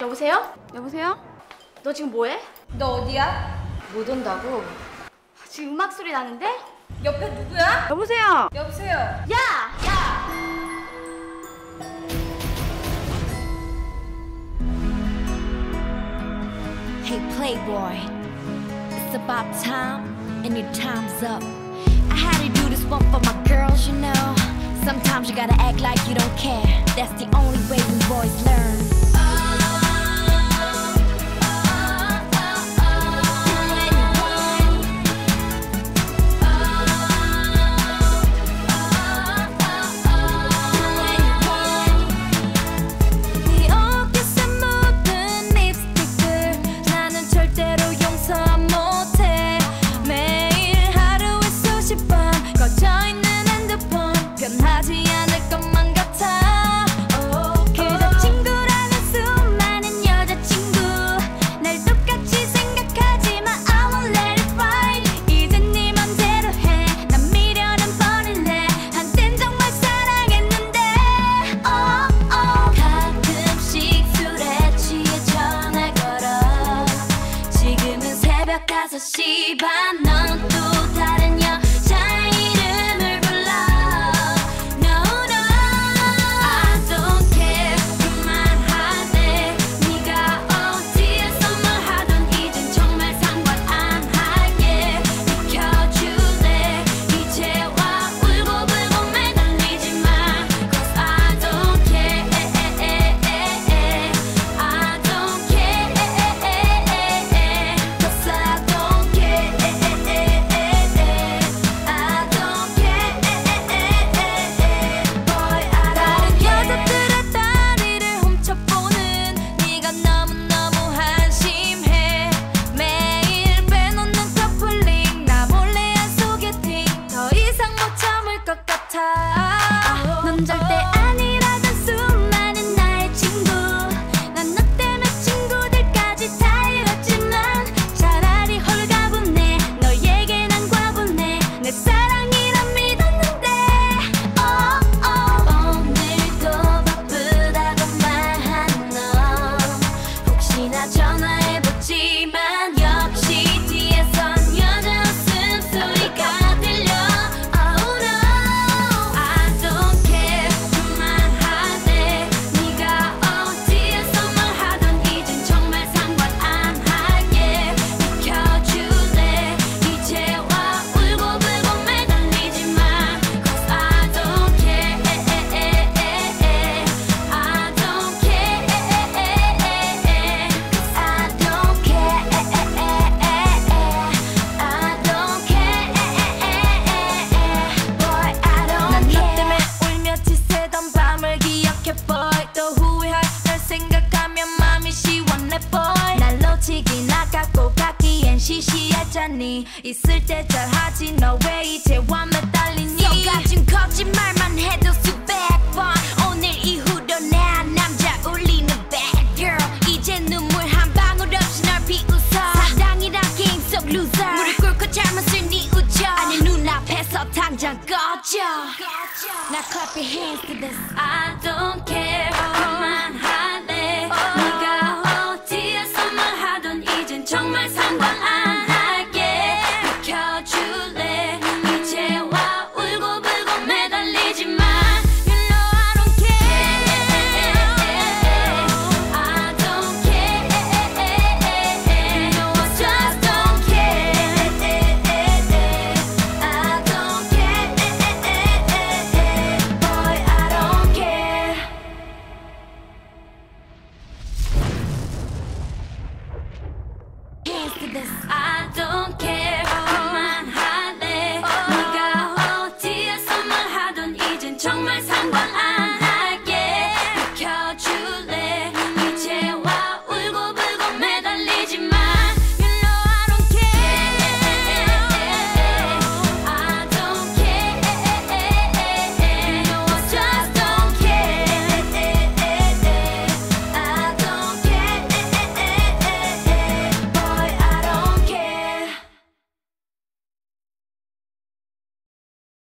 여보세요? 여보세요? 너 지금 뭐해? 너 어디야? 못 온다고. 지금 음악 소리 나는데? 옆에 누구야? 여보세요? 여보세요? 야! 야! Hey playboy, it's about time and your time's up. I had to do this one for my girls, you know. Sometimes you gotta act like you don't care. That's the only way we boys learn. 괜찮니? 있을 때 잘하지 너 왜 이제와 매달리니? 속아진 거짓말만 해도 수백 번. 오늘 이후로 나 남자 울리는 bad girl. 이제 눈물 한 방울 없이 널 비웃어. 사랑이란 게임 속 loser. 무릎 꿇고 잘못을 뉘우쳐. 아니 눈앞에서 당장 꺼져. 나 clap your hands to this. I don't care. I don't care. 그만 할래. 네가 어디에서만 하던 이젠 정말 상관 안.